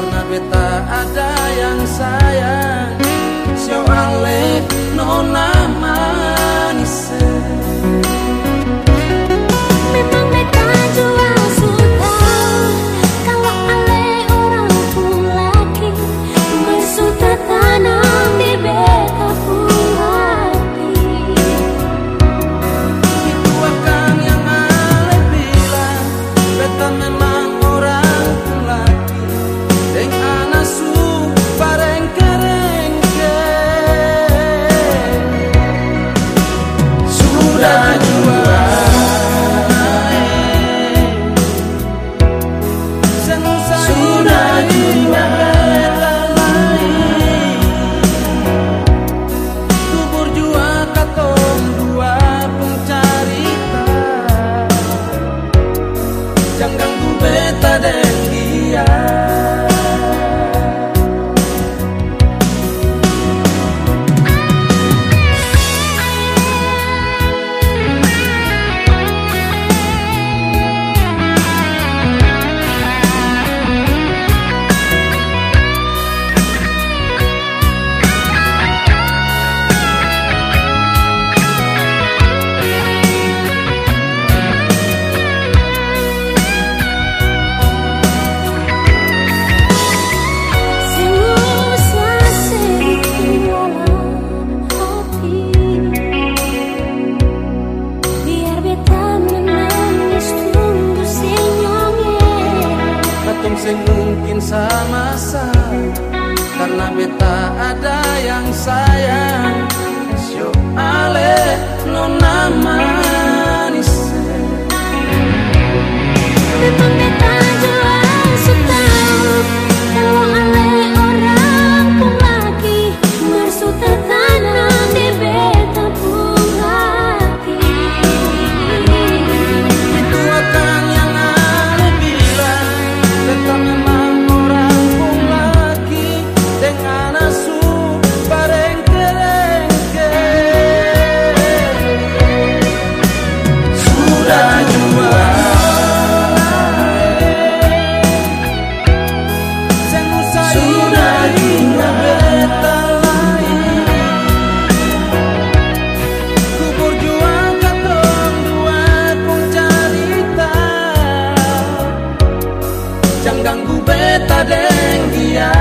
karena beta ada yang sayang. Siapa leh Nona. Sing mungkin sama-sama Karena beta ada yang sayang. Syo ale no nama Jangan ganggu beta deng dia.